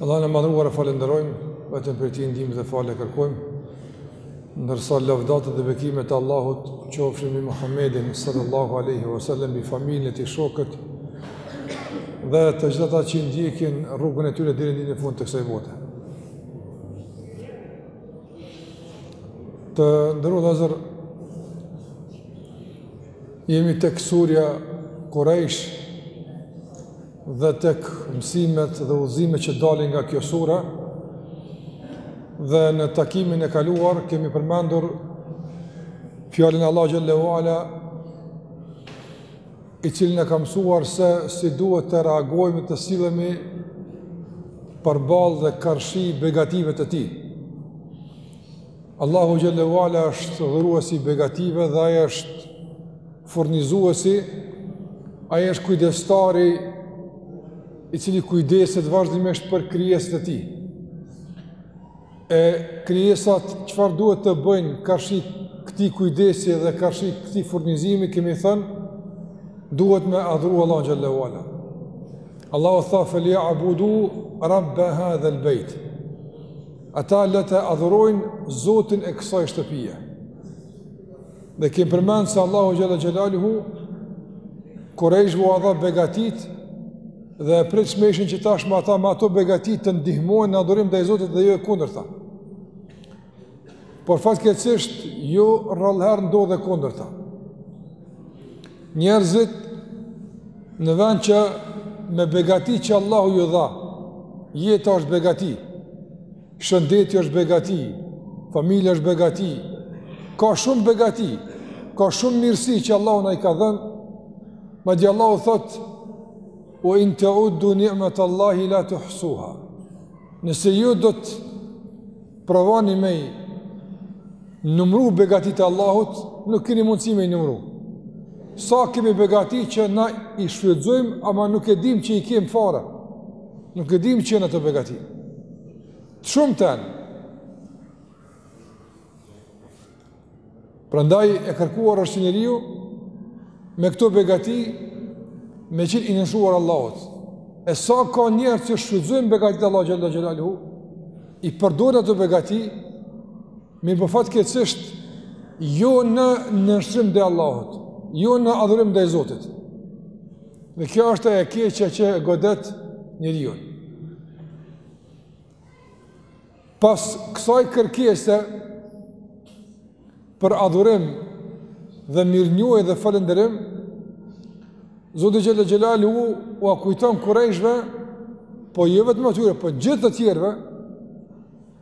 Allahun e madhëruar e falenderojmë, vetëm prej tij ndihmë dhe falje kërkojmë, ndërsa lavdatat dhe bekimet e Allahut qofshin mbi Muhammedin sallallahu alaihi wasallam mbi familjen e tij shokët dhe të gjithë ata që ndjekin rrugën e tyre deri në fund të kësaj bote. Të nderuar vëllezër jemi tek surja Quraysh dhe tek mësimet dhe udhëzimet që dalin nga kjo sure. Dhe në takimin e kaluar kemi përmendur fjalën e Allahut xhelle ue ala i cili na ka mësuar se si duhet të reagojmë të sillemi përballë dhe karshi begative të tij. Allahu xhelle ue ala është dhuruesi i begative dhe ai është furnizuesi, ai është kujdestari i cili kujdeset vazhdimisht për krijesat e tij. E krijesat çfarë duhet të bëjnë karshi këtij kujdesi dhe karshi këtij furnizimi, kemi thënë duhet me adhuru Allahun xhelle ue ala. Allahu tha, fel ja'budu rabbe hadhel bejt. Ata le të adhurojnë zotin e kësaj shtëpije. Dhe kemi përmend se Allahu xhelle xhelaluhu kurejshve ua dha begatitë dhe e pritshme ishte që tashmë ata me ato begati të ndihmojnë në adhurim ndaj Zotit dhe jo e kundërta. Por fatkeqësisht jo rrallëherë ndodh e kundërta. Njerëzit në vend që me begati që Allahu ju dha, jeta është begati. Shëndeti është begati, familja është begati, ka shumë begati, ka shumë mirësi që Allahu na i ka dhënë. Madje Allahu thot: "Wa in ta'uddu ni'matallahi la tuhsuha." Nëse ju do të provoni me i numru begatitë e Allahut, nuk keni mundësi me i numru. Sa kemi begati që na i shfrytëzojmë, ama nuk e dimë që i kemë fare. Nuk e dimë që janë ato begati. Shumë jan. Prandaj e kërkuar është që njeriu me këto begati me qenë i nënshtruar Allahut. E sa ka njerëz që shfrytëzojnë begatitë e Allahut xhelle xhelaluhu, i përdorin ato begati Mi po fatkeqësisht jo në nënshtrim ndaj Allahut, jo në adhurim ndaj Zotit. Dhe kjo është e keqe që e godet njeriun. Pas kësaj kërkese për adhurim dhe mirënjohje dhe falënderim, Zoti xhel-le xhelaluhu, ua kujton kurejshve, po jo vetëm atyre, po gjithë të tjerve,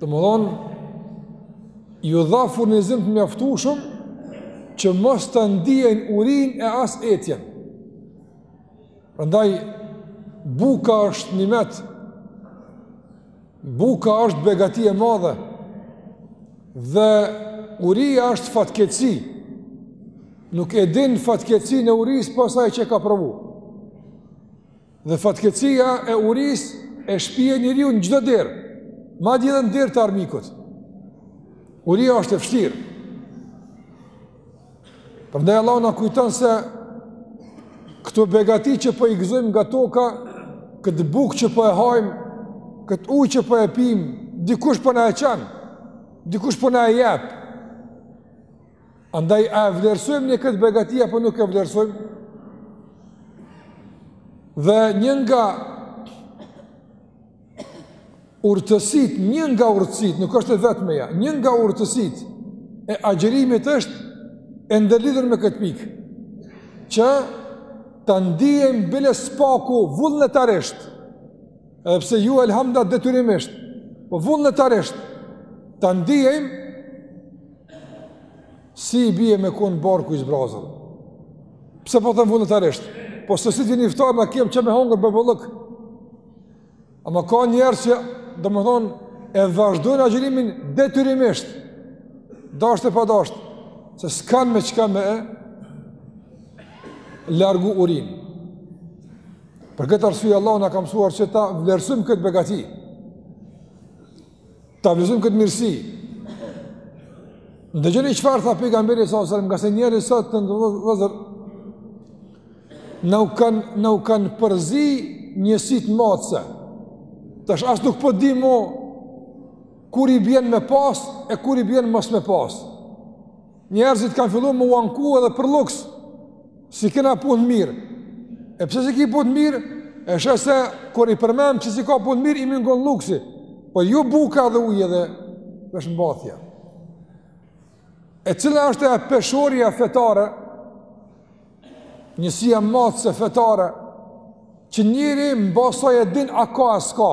Domethënë, ju dha furnizim të mjaftushëm që mos ta ndiejnë urinë e as etjen. Prandaj, buka është nimet, buka është begati e madhe, dhe uria është fatkeqësi, nuk e din fatkeqësinë e urisë pos ai që ka provu. Dhe fatkeqësia e urisë e shpie njeriun në çdo derë, madje edhe në derë të armikut. Uria është e vështirë. Prandaj Allahu na kujton se këto begati që po i gëzojmë nga toka, këtë bukë që po e hajmë, këtë ujë që po e pimë, dikush po na e çon, dikush po na e jep. Andaj, a e vlerësojmë ne këtë begati, apo nuk e vlerësojmë? Dhe një nga urtësitë, një nga urtësitë, nuk është e vetmja, një nga urtësitë e agjërimit është e ndërlidhur me këtë pikë, që ta ndiejmë bile së paku vullnetarisht, edhe pse jo elhamdulilah detyrimisht, po vullnetarisht, ta ndiejmë Si i bie me kon barku i zbrazët? Pse po them vullnetarisht? Po se si vjen iftari na kem çka me hongër bollëk. Ama ka njerëz që domethënë e vazhdojnë agjërimin detyrimisht. Dasht e pa dasht, se s'kanë me çka me e largu urinë. Për këtë arsye Allahu na ka mësuar që ta vlerësojmë këtë begati. Ta vlerësojmë këtë mirësi. Ndëgjoni çfarë tha pejgamberi s.a.s. ngase njerëzit sot, vëllezër, na u kanë, na u kanë përzi njësitë matëse. Tash as nuk po dimë mo, kur i bjen me pasë, e kur i bjen mos me pasë. Njerëzit kanë fillu me u anku edhe për luks, s'i kena punët mirë. E pse s'i ki punët mirë, e sheh se kur i përmend pse s'i ka punët mirë, i mungon luksi. Po jo buka dhe uji dhe veshmbathja. E cila është e peshorja fetare, njësia matëse fetare, që njeri mbas saj e din a ka a s'ka.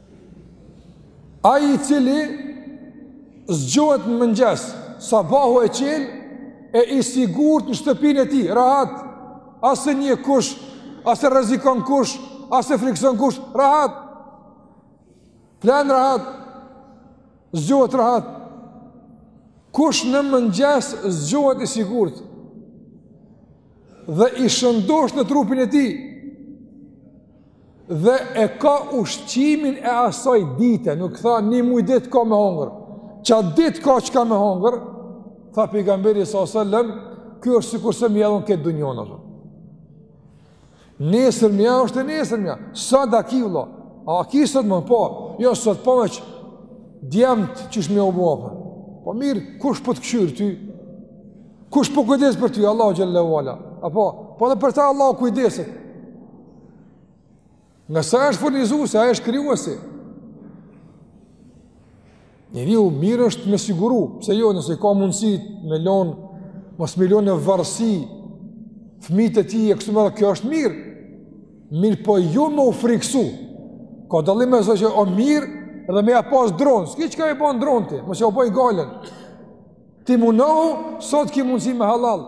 Ai i cili zgjohet në mëngjes, sabahu e çel e i sigurt në shtëpinë e tij, rahat, as e njek kush, as e rrezikon kush, as e frikson kush, rahat. Flen rahat. Zgjohet rahat. Kush në mëngjes zgjohet i sigurt dhe i shëndosh në trupin e tij, Dhe e ka ushqimin e asaj dite, nuk tha një muj ditë ka me hongër, qat ditë ka çka me hongër, tha pejgamberi sa selem, ky është sikurse me ia dhën këtë dunjanë. Nesërmja është e nesërmja, sot a ki vlla, a ki sot më, po, jo sot po veç djemt qysh me u bo, po mirë, kush po të kqyr ty, Kush po kujdeset për ty, Allahu xhelle ue ala. A po, po edhe për ta Allahu kujdeset. Ngase ai është furnizuesi, ai është krijuesi. Njeriu mirë është me siguru, pse jo nëse ka mundësi me lon, mos me lon në varësi, fëmijët e tij e kështu me radhë kjo është mirë. Mirëpo jo me u friksu, ka dallim mes që o mirë dhe me ja pas dronë, s'ki çka ia ban dronë ti, mos jau boj gajlen. Ti munohu, sot ki mundësi me halal,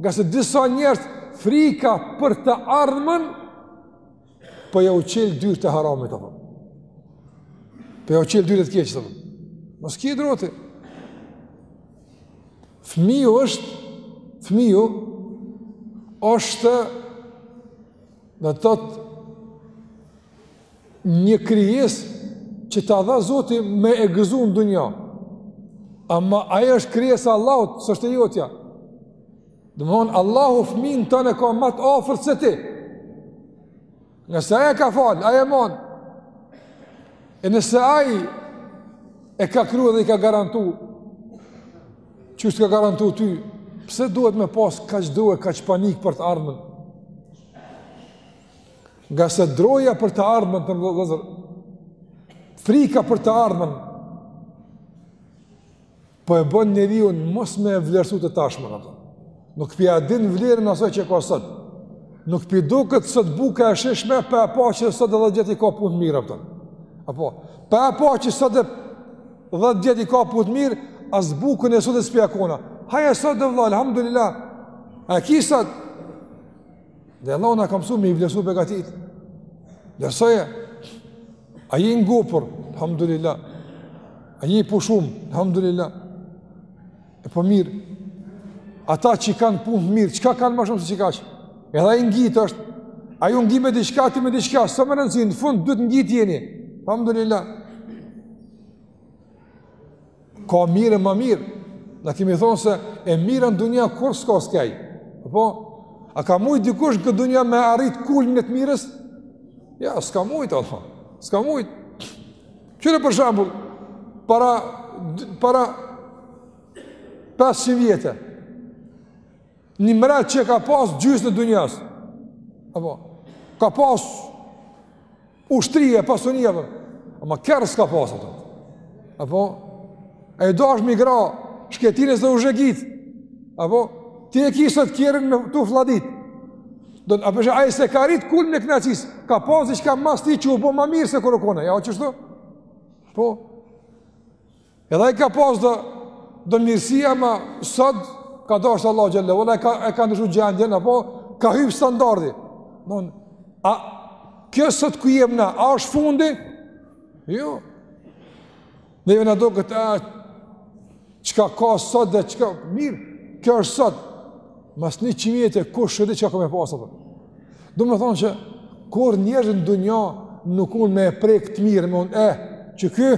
ngase disa njerëz frika për të ardhmen, po jau çel dyrt e haramit, po jau çel dyrt e t'keqes, mos ki dro ti. Fëmiju është, fëmiju është, dhe të tëtë, një krijesë që ta dha Zoti me e gëzu në dunja. Ama ai është krijesa e Allahut, s'është e jotja. Domthon Allahu fëmin tan e ka më të afërt se ti. Ngase ai e ka fal, ai e mon. E nëse ai e ka kriju dhe i ka garantu, qysh t'ka garantu ty, pse duhet me pas kaq dert, kaq panik për të ardhmen? Ngase droja për të ardhmen të mëzër, frika për të ardhmen, po e bën njeriun mos me e vlerësu të tashmen, a kupton, nuk pja din vlerën asoj që ka sot, nuk p'i duket sot buka e shijshme, pa e pa që sot edhe dhjetë i ka punët mirë, a kupton, apo, pa e pa që sot edhe dhjetë i ka punët mirë, as bukën e sotme s'pja kona, haje sot de vlla, alhamdulillah, a ki sot, Dhe Allahu na ka mësu me i vlersu begatit. Vlersoje, a je ngopur, alhamdulillah. A je pushu, alhamdulillah. E po mirë, ata që i kanë punët mirë, çka kanë ma shumë se qikaq? Edhe ai ngit është, ai u ngi me diçka, ti me diçka, s'është me rëndësi, në fund, dytë ngitë jeni, alhamdulillah. Ka mirë e ma mirë. Na kemi thonë se e mira në dunja kurrë s'ka skej. Apo, a ka mujtë dikush në këtë dunja me arrit kulmin e të mirës? Jo, s'ka mujtë, Allah. S'ka mujtë. Qyre për shambull, para, para 500 vjetë, një mret që ka pas gjysën e dunjas, apo, ka pas Ushtri e pasuni apo. Ama kerr s'ka pas ato. Apo u dasht mi ra shkretinës e zhegit. Apo ti je qisot n'kerrin tu u fladit. Domethënë ai s'e ka arrit kulmin e knaqsisë. Ka pas diçka mas tij që u bë ma mirë se kur u kon ai. A o qishtu. Po. Edhe ai ka pas do do mirësi ama sot ka dashur Allah xhele ve ala ka e ka ndryshuar gjendjen apo ka hyp standardi. Domethënë kjo sot ku jem na, a është fundi? Jo. Neve na duket a çka ka sot dhe është ma e mira, kjo është sot. Mas njëqind vjete kushedi çka ka me pasë, Domethonë që kurrë njerëzit në dunja nuk mund me e prekë të mirë, me unë, eh, qe kjo,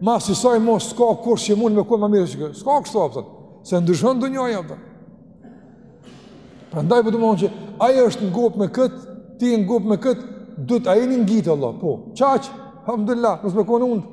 mas kësaj mo, s'ka kush që mund me kujtë ma mirë që ky, s'ka kështë të apëtën, se ndryshon dunja e apëtën. Prandaj po domethonë që ai është ngopë me këtë, ti ngopë me këtë, dytë a jeni ngitë, Allah, po, qaqë, hamdulilah, mos me konë untë.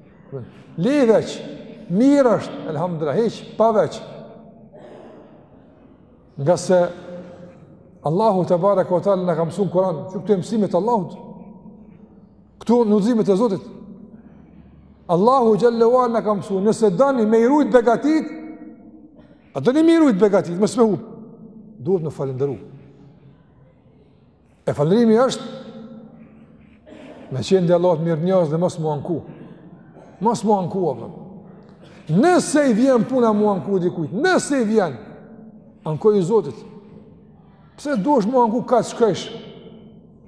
Le veç, mirë është, elhamdulilah, hiç, pa veç. Ngase Allahu tebareke ve teala na ka msu në Kuran, që këto janë mësimet e Allahut, këto janë udhëzimet e Zotit. Allahu xhele ve ala na ka msu, nëse doni me i rujt begatit, a doni me i rujt begatit, me s'me hup, duhet me falenderu. E falënderimi është me qenë ndaj Allahut mirënjohës dhe mos m'u anku. Mos m'u anku, apo. Nëse i vjen puna m'u anku dikujt, nëse i vjen, ankoju Zotit. Pse dush m'u anku kah të shkosh?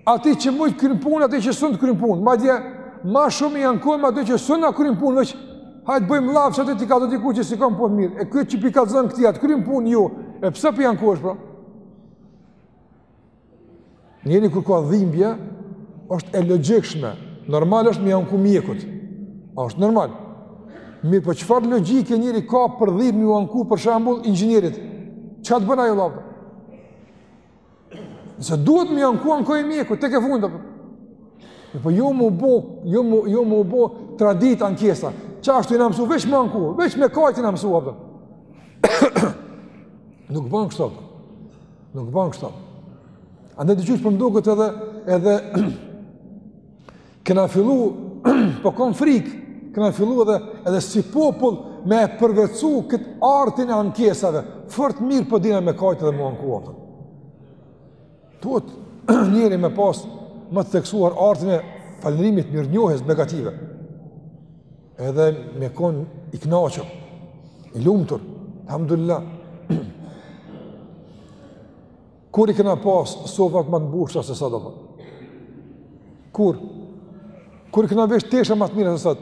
Atij që mund ta kryen punë, atij që s'un ta kryen punë. Madje, ma shumë i ankohemi atij që s'un na kryen punë, veç, hajtë bëjmë llaf që atij t'i kallxoj dikujt që s'i kam punët mirë. E këtij që p'i kallzon këtij, a ta kryen punën jo, e pse p'i ankohesh, pra? Njeri kur ka dhimbje, është e logjikshme, normal është me anku mjekut. A është normal? Mirë, po çfarë logjike njeri ka për dhimbje me anku për shembull inxhinierit? Çka të bën ai vëllai? Nëse duhet me anku ankoju mjekut tek e fundit apo? Mirë, po jo me bo, jo me jo me bo traditë ankesa. Qashtu jena mësu veç me anku, veç me kajt jena mësu apo? Nuk ban kështu. Nuk ban kështu. A ndëgjove po m'duket edhe edhe kena fillu po kam frik, kena fillu edhe edhe si popull me e përvetsu këtë artin e ankesave, fort mirë po dina me kajt edhe me anku a. Duhet njeri me pas më të theksuar artin e falënderimit mirënjohjes negative. Edhe me kon i kënaqur, i lumtur, alhamdulillah. Kur i kena pas sofrat ma të mbushta se sot apo? Kur? Kur i kena vesh tesha ma të mira se sot?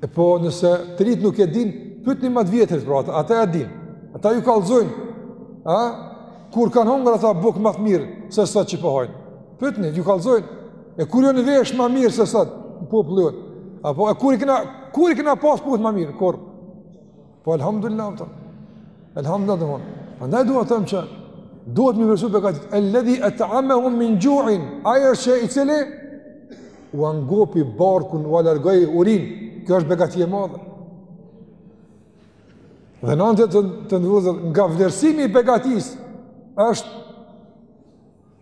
E po nëse të rit nuk e din, pytni ma të vjetrit pra, ata e din. Ata ju kallzojnë. A? Kur kanë hongër ata bukë ma të mirë se sot që po hajnë? Pytni, ju kallzojnë. E kur janë vesh ma mirë se sot, në popull jo. Apo, e kur i kena, kur i kena pas punët ma mirë, kur? Po, alhamdulillah, të. Alhamdulillah, të mërë. Prandaj dua të them që, duhet me i vlerësu pra këtë, el-ledhi et'amehum min xhuin, ai është që i cili, ua ngopi barkun, ua largoi urinë, kjo është begati e madhe. Dhe andaj, të nderuar vëllezër, nga vlerësimi i begatisë, është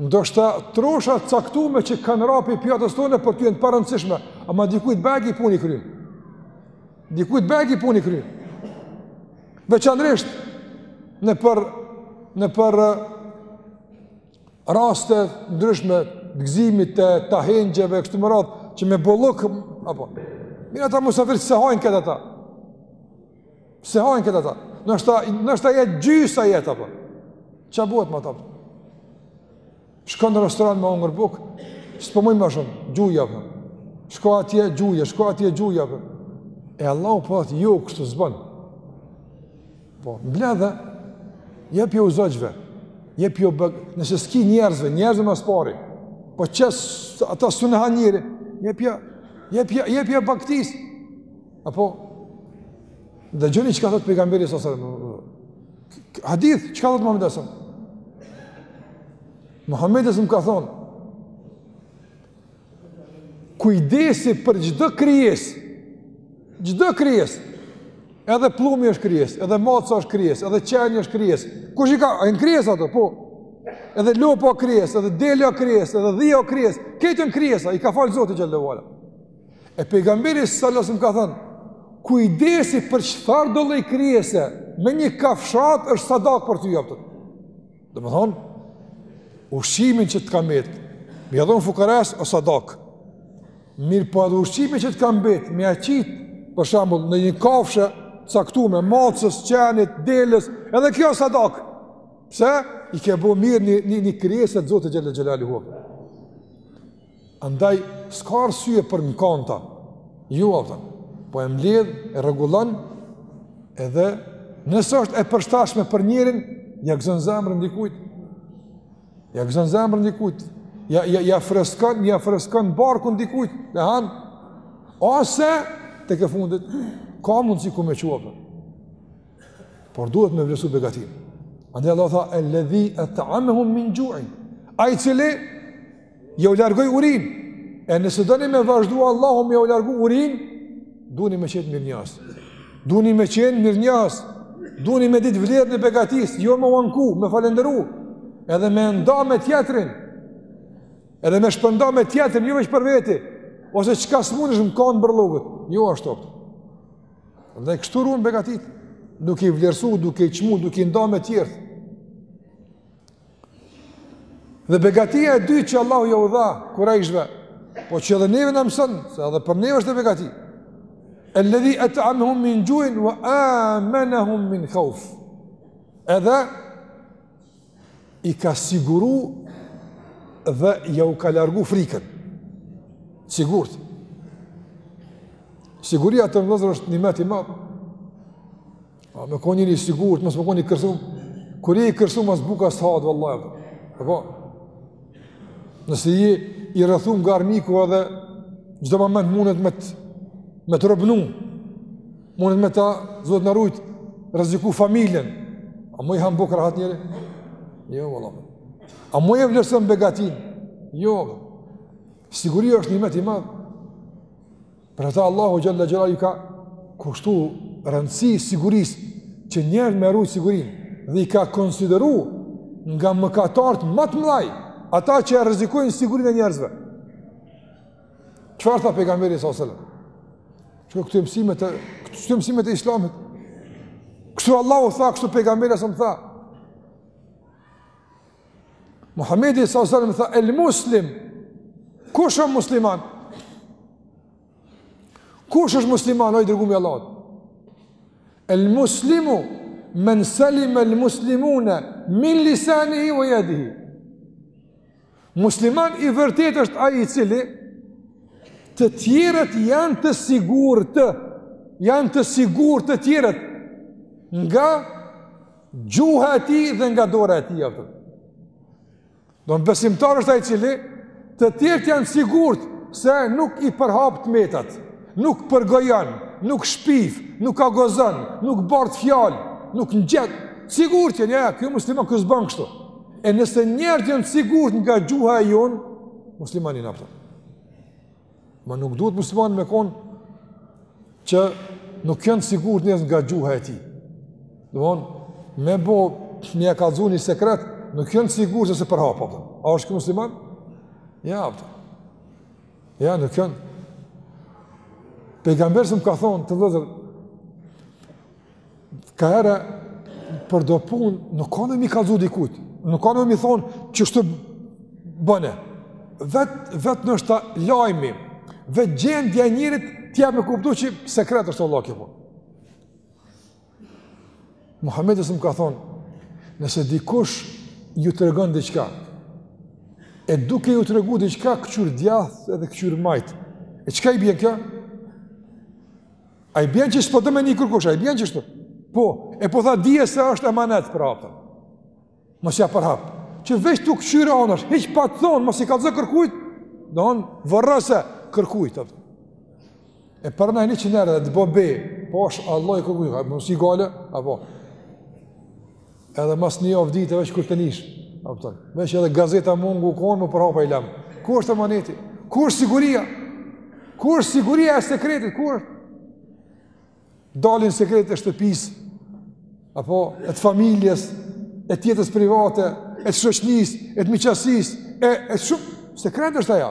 Ndoshta troha të caktuara që kanë ra pi pjatës tonë për ty janë të parëndësishme, ama dikujt bajagi punë i kryn. Dikujt bajagi punë i kryn. Veçanërisht në për nëpër raste të ndryshme të gëzimit të ahengjeve kështu me radhë që me bollok apo. Mirë ata musafir s'e hajnë këtë ata. S'e hajnë këtë ata. N'është ta jet gjysa jet, apo. Qa bëhet me ata? Shkon në restoran me hongër bukë, s'po muj ma shumë, gjuje, apo. Shko atje gjuje, shko atje gjuje, apo. E Allahu po thotë, po jo, kështu s'bën. Po, mbledhe, jepju zogjve, jepju bag, nëse s'ki njerëzve, njerëzve më së pari, po nëse, ata s'un e ha njeri, jepju, jepju, jepju bagëtisë Apo dëgjoni çka thot pejgamberi alejhi selam. Hadith, çka thot Muhamedi alejhi selam? Muhamedi alejhi selam ka thon. Kujdesi për çdo krijes. Çdo krijes. Edhe pllumi është krijes, edhe maca është krijes, edhe qeni është krijes. Kush i ka? A jan krijes ato, po. Edhe lopa krijes, edhe delja krijes, edhe dhia krijes. Këto janë krijesa, i ka fal Zoti xhelle ve ala. E pejgamberi sallallahu alajhi wasallam ka thënë, kujdesi për çfarëdo lloj krijese me një kafshat është sadak për ty apo. Domethënë ushqimin që të ka mbet, me ia dhon fukaras o sadak. Mirëpo edhe ushqimin që të ka mbet, me ia qit për shembull ndonjë kafshe t'caktume, macës, qenit, delës, edhe kjo është sadak. Pse? I ke bo mirë një një, një krijese të Zotit xhele xhelaluhu. Andaj s'ka arsye për n'kanta. Jo valla. Po e mbledh, e rregullon edhe nëse është e përshtatshme për njerin, ja gëzon zemrën dikujt. Ja gëzon zemrën dikujt. Ja ja ja freskon, ja freskon barkun dikujt, e han. Ose tek e fundit ka mundsi ku me çu apo. Por duhet me vlerësu begatin. Andaj Allah tha, elledhi at'amehum min xhuin. Ai i cili Ja u largoj urin. E nëse doni me vazhdu Allahu me ja u largu urin, duni me qenë mirënjohës. Duni me qenë mirënjohës. Duni me ditë vlerën e begatisë, jo me u anku, me falënderu. Edhe me nda me tjetrin. Edhe me shpërnda me tjetrin, jo veç për veti. Ose çka smunësh n'kant t'bërllogut. Jo ashtu. Dhe kështu ruhen begatit, duke i vlerësu, duke i çmu, duke i nda me tjert. Dhe begatia e dytë që Allahu ja u dha Kurejshve, po që edhe neve na mëson se edhe për neve është begati. Alladhi at'amhum min ju'in wa amanahum min khawf. Edhe i ka siguru dhe ja u ka largu frikën. T'sigurt. Siguria të vëllezër është nimet i madh. A me kon njeri i sigurt, mos me kon i kërcnu. Kur je i kërcnu as buka s'hahet vallahi. Apo nëse je i rrethum nga armiku edhe çdo moment mundet me të, me të robnu. Mundet me ta zot na rujt rreziku familjen. A mun e han bukë rahat njeri? Jo vallahi. A mun e vlerëson begatin? Jo. Siguria është nimet i madh. Për ata Allahu xhel-le xhelaluhu i ka kushtu rëndësi sigurisë që njerëzit me rujt sigurinë dhe i ka konsideru nga mëkatarët ma të mdhaj ata që e rrezikojnë sigurinë e njerëzve. Çfarë tha pejgamberi s.a.s. Shiko këto mësimet e, këto mësimet e islamit? Kështu Allahu tha, kështu pejgamberi s.a.s. tha. Muhammedi s.a.s. tha, el muslim, kush është musliman? Kush është musliman, o i dërgumi i Allahut? El muslimu, men selime el muslimune, min lisanihi ve jedihi. Musliman i vërtetë është ai i cili, të tjerët janë të sigurt, janë të sigurt të tjerët, nga Gjuha e tij dhe nga dora e tij, apo. Domethënë besimtar është ai i cili të tjerët janë sigurt se nuk i përhap të metat, nuk përgojon, nuk shpif, nuk akuzon, nuk bart fjalë, nuk ngjet. Sigurt janë, ja, ky musliman ky s'bën kështu. E nëse njerëzit janë sigurt nga gjuha e jonë, musliman jena, apo. Ma nuk duhet musliman me kon që nuk janë sigurt njerëzit nga gjuha e tij. Domethënë, me bo me ia kallzu një sekret, nuk janë sigurt se s'e përhap. Apo. A është ky musliman? Jo, apo. Jo, nuk janë. Pejgamberi s.a.s. ka thonë, vëllezër, Ka herë për do punë nuk ka nevojë me i kallzu dikujt. Nuk ka nevojë me i thonë qështu bëne. Vet vet në shta lajmi. Vet gjendja e njerit t'jep me kuptu që sekret është Allah, po. Muhamedi s.a.s. ka thonë nëse dikush ju tregon diçka e duke ju tregu diçka këqyr djathtas edhe këqyr majtas. E çka i bjen kjo? A i bjen që s'po do me ni kërkush, a i bjen qështu? Po, e po tha dhije se është emanet prapë. Mos ia përhap. Që veç tu këqyrë anash, hiç pa t'thonë, mos i kallzo kërkujt, do anë vërra se kërkujt. Apë. E për ne një që nërë dhe të bon be, pasha Allahun kërkujt s'i kallzoj, a po. Edhe mas një javë ditë veç kur të nish. Apo veç edhe gazeta mungon, u kon me u përhap ai lajm. Ku është emaneti? Ku është siguria? Ku është siguria e sekretit? Ku është? Dalin sekretet e shtëpisë apo e t'familjes, e t'jetës private, e t'shoqnisë, e t'miqasisë, e, e shumë, sekret është ajo.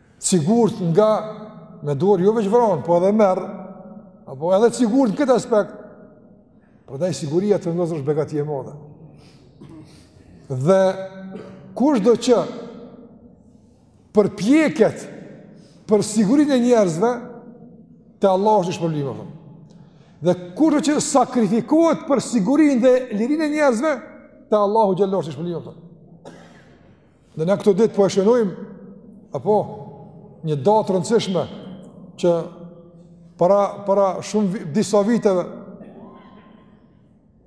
Sigurt nga me dorë jo veç vron, po edhe merr. Apo edhe sigurt në këtë aspekt. Prandaj siguria të ndozë është begati e madhe. Dhe kushdo që përpjeket për sigurinë e njerëzve, te Allahu është i shpërblym, domethonë. Dhe kushdo që sakrifikohet për sigurinë dhe lirinë e njerëzve, te Allahu xhele është i shpërblym, domethonë. Dhe në këto ditë po e shënojmë, apo, një datë t'rëndësishme, që para, para shumë disa viteve,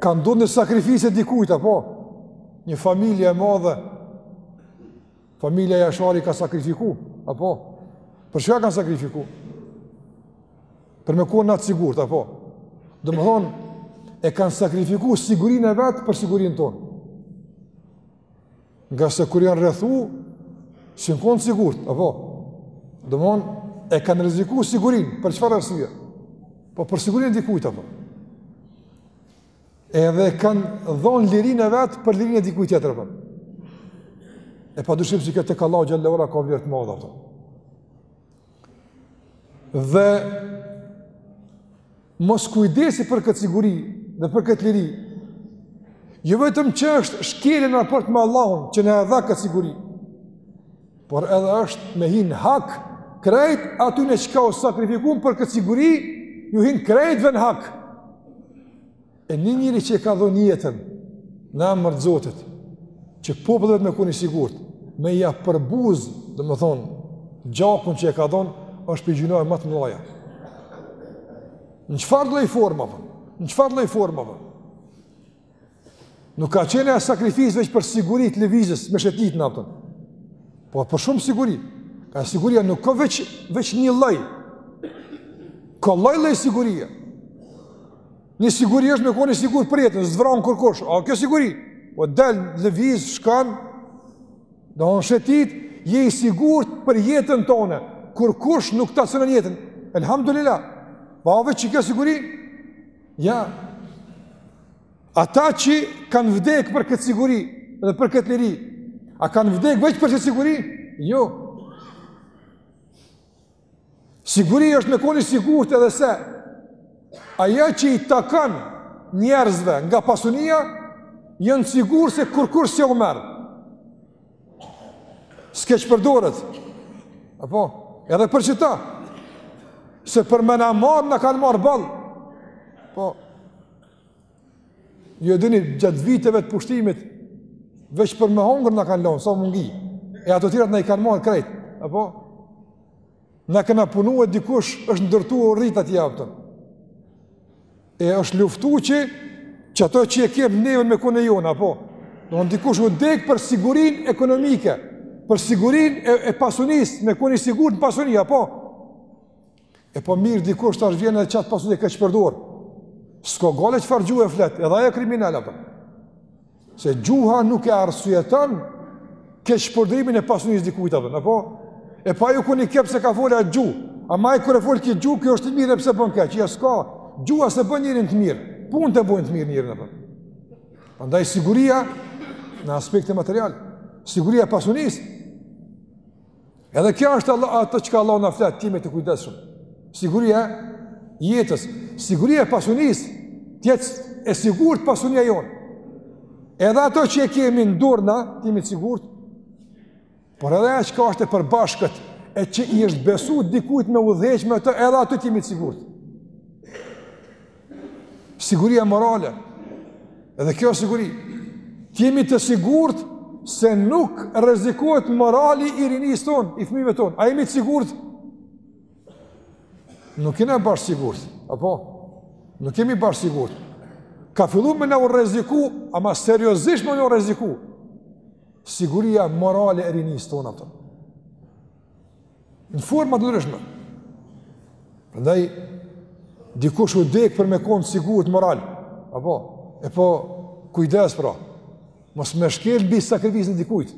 ka ndodhë një sakrificë e dikujt, apo, një familje e madhe, familja Jashari ka sakrifiku, apo, për çka kanë sakrifiku? Për me konë na t'sigurt, apo, domethonë, e kanë sakrifiku sigurinë e vet për sigurinë tonë. Ngase kur janë rrethu, s'jon konë sigurt, apo? Domethonë, e kanë rreziku sigurinë, për çfarë arsye? Po për sigurinë e dikujt, apo? Edhe kanë dhonë lirinë e vet për lirinë e dikujt tjetër, apo? E padyshim se kjo tek Allahu xhele ve ala ka vlerë të madhe, apo? Dhe Moskujdesi për këtë siguri dhe për këtë liri, jo vetëm që është shkelje në raport me Allahun, që na e dha këtë siguri, por edhe është me hi në hak krejt atyne çka u sakrifikun për këtë siguri, ju hin krejtve në hak. E një njeri që e ka dhonë jetën në emër të Zotit, që populli i vet me konë i sigurt, me ja përbuz, domethonë, gjakun që e ka dhonë, është prej gjynaheve ma të mëdhaja. Në çfarëdo lloj forme, apo? Në çfarëdo lloj forme, apo? Nuk ka qenë ajo sakrificë veç për siguri të lëvizjes, me shetit na, apo. Po, për shumë siguri. Se siguria nuk ka veç, veç një lloj. Ka lloj-lloj siguria. Një siguri është me konë i sigurt për jetën, së s'të vron kurkush, a kjo siguri? Po del, lëviz, shkon, don shetit, je i sigurt për jetën tonde, kurkush nuk ta cenon jetën. Elhamdulillah, po a veç qikjo siguri? Jo, ata që kanë vdekë për këtë siguri, dhe për këtë liri, a kanë vdekë veç për këtë siguri? Jo, Siguri është me konë i sigurt edhe se ajo që i takon njerëzve nga pasunia, janë sigurt se kurkush s'ju merr. S'keqpërdoret. Apo, edhe për qita. Se për me na marrë, na kanë marrë boll. Po, Ju e dini, gjatë viteve të pushtimit, veç për me hongër na kanë lonë, sa m'u ngi. E ato tjerat na i kanë marrë krejt. Apo? Na kena punu e dikush është ndërtu u rritë ati avtën. E është luftu që, që ato që e kemë neve me konë jona, apo? Në në dikush u dek për sigurinë ekonomike, për sigurinë e, e pasunisë, me konë i sigurt në pasuni, apo? E po mirë dikush tash vjen edhe qat pasuni e keqpërdor. S'ka gajle çfarë gjuhe flet, edhe ai o kriminal apo. Se gjuha nuk e arsyeton keqpërdorimin e pasunisë dikujt apo, apo e po ai u kon i keq se ka fol atë gjuhë. Ama kur e fol këtë gjuhë, kjo është e mirë pse bën keq? Jo s'ka. Gjuha s'e bën njerin të mirë. Punët e bojnë të mirë njerin apo. Prandaj siguria në aspektin material, siguria e pasunisë. Edhe kjo është Allah, ato që ka Allah në fletë, t'jemi të kujdesshëm. Siguria e jetës, siguria e pasunisë, të jetë e sigurt pasunia jonë. Edhe ato që e kemi në durë na, t'jemi të sigurt. Por edhe çka është e përbashkët, e që i është besu dikujt me udhëheq me to, edhe ato t'jemi të sigurt. Siguria morale. Edhe kjo siguri. Të jemi të sigurt se nuk rrezikohet morali i rinisë ton, i fëmijëve tonë. A jemi të sigurt? Nuk jemi bash sigurt, apo? Nuk jemi bash sigurt. Ka fillu me na u rreziku, ama seriozisht me na u rreziku. Siguria morale e rinisë tonë apo. Në forma të ndryshme. Prandaj dikush u dek për me kon t'sigurt moral. Apo, e po kujdes pra. Mos me shkel mbi sakrificën e dikujt.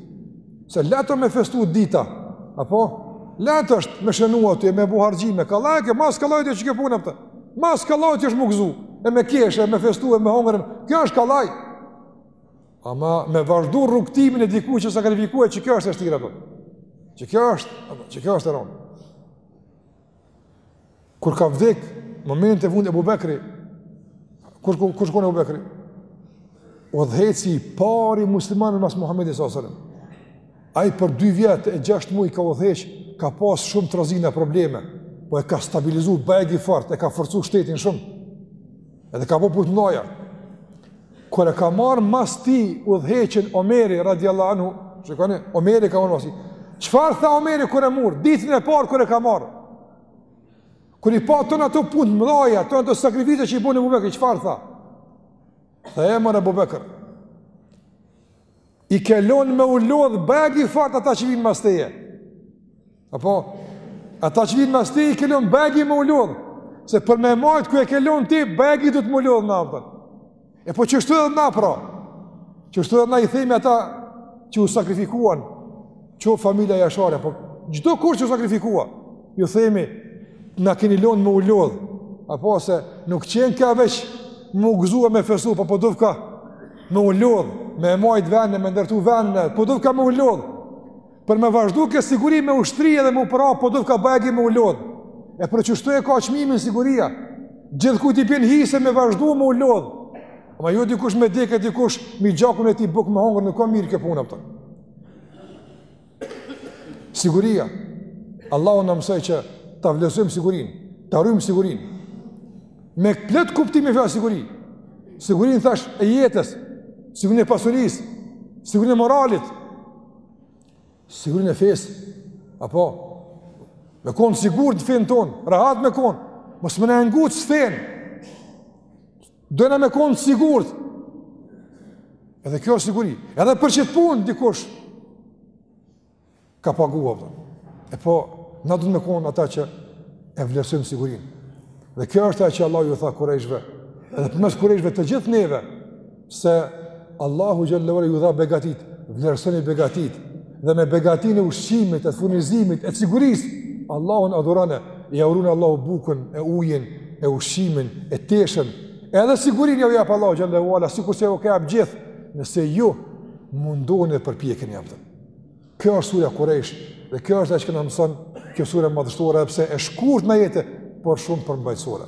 Se leht o me festu dita. Apo, leht është me shënu atë me bo harxhime. Kollaj, ma s'kollaj qekjo punë apo. Ma s'kollaj që është m'u gëzu. E me kesh, e me festu, e me hongër. Kjo është kollaj. Ama me vazhdu rrugtimin e dikujt që sakrifikua qekjo është e vështira, po. Qekjo është, apo, qekjo është e rondë. Kur ka vdek, moment e vund Ebu Bekri, kur, kur, kush u kon Ebu Bekri? Udhëheqësi i parë musliman mas Muhammedit s.a.s. Ai për dy vjet e gjashtë muj ka udhëheq, ka pas shumë trazira probleme, po e ka stabilizu bajagi fort, e ka forcu shtetin shumë, edhe ka bo punë t'mdhaja. Kur e ka marrë mas tij udhëheqjen Omeri radiallahu anhu, shikoni, Omeri ka marrë mas tij, çfarë tha Omeri kur e mur, ditën e parë kur e ka marrë, kur i pa tona ato punë të mëdhaja, tona ato sakrifica që i boni Ebu Bekri, çfarë tha? Tha e more Ebu Bekër, I ke lënë me u lodh bajegi fort ata që vijnë pas teje. Apo ata që vijnë pas teje i ke lënë bajegi me u lodh. Se për me majtë ku e ke lënë ti, bajegi duhet me u lodh ende. E po qështu edhe na pra, qështu edhe na i thejme ata që u sakrifikuan, qe familja Jashari, po çdokush që u sakrifikua, ju thejme, na keni lënë me u lodh. Apo se nuk qenka veç me gëzu me festu, po po dufka, me u lodh, me e majt vendin, me ndërtu vendin, po dufka me u lodh, për me vazhdu kjo siguri me ushtri edhe me u pri, po dufka bajegi me u lodh, e për qështu e ka çmimin siguria, gjithkujt i bjen hise me vazhdu me u lodh, ama jo dikush me dekë, dikush mbi gjakun e tij bukë me hongër, nuk ka mirë kjo puna pëtër. Siguria. Allahu na mëson që ta vlerësojmë sigurinë, ta rujmë sigurinë. Me plot kuptimin e fjalës siguri. Sigurinë thashë e jetës, sigurinë e pasurisë, sigurinë e moralit, sigurinë e fesë. Apo me kon sigurt n'fenë tonë, rahat me kon. Mos me na ngucë n'fe. Dojna me konë sigurt. Edhe kjo është siguri. Edhe për qët punë, dikush, ka pagua, po. E po, na duhet me konë ata që e vlerësojmë sigurinë. Dhe kjo është ajo që Allahu ju tha kurejshve. Edhe përmes kurejshve të gjithë neve, se Allahu xhele ue ala ju dha begatitë, vlerësoni begatitë, dhe me begatinë e ushqimit, e furnizimit, e sigurisë, Allahun adhurone, jau run Allahu bukën, e ujin, e ushqimin, e teshën, edhe sigurinë jau jep Allahu xhele ue ala, sikurse u ka jap gjithë, nëse ju mundoni dhe përpjekjen jepni. Kjo është surja Kurejsh, dhe kjo është ajo që na mëson, kjo surja madhështore, edhe pse e shkurt në ajete, por shumë përmbajtësore.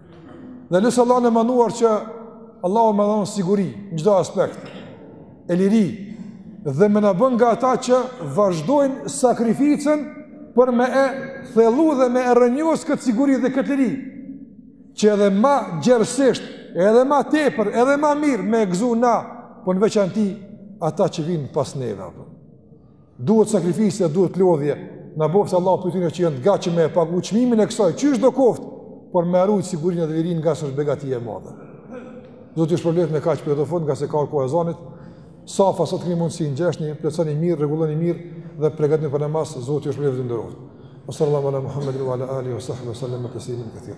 Dhe lusim Allahun e madhnuar që Allahu me dhanë siguri në çdo aspekt, e liri, dhe me na bë nga ata që vazhdojnë sakrificën për me e thellu dhe me e rrënjos këtë siguri dhe këtë liri, që edhe ma gjerësisht, edhe ma tepër, edhe ma mirë me e gzu na, për po në veçanti, ata që vinë pas neve. Për. Duhet sakrificë dhe duhet lodhje, na bëftë Allahu prej atyre që janë të gatshëm me pagu çmimin e kësaj, qysh do koftë, por me arrujt sigurinë dhe lirinë ngase është begatia e madhe. Zoti ju shpërbleftë, me kaq përfundojmë, ngase është koha e ezanit, safat sa të keni mundësi ngjeshni, plotësoni mirë, rregulloni mirë, dhe përgatituni për namaz, Zoti ju shpërbleftë dhe nderoftë. Wa sallallahu ala Muhammedin wa ala alihi wa sahbihi sallama tesliman kethira.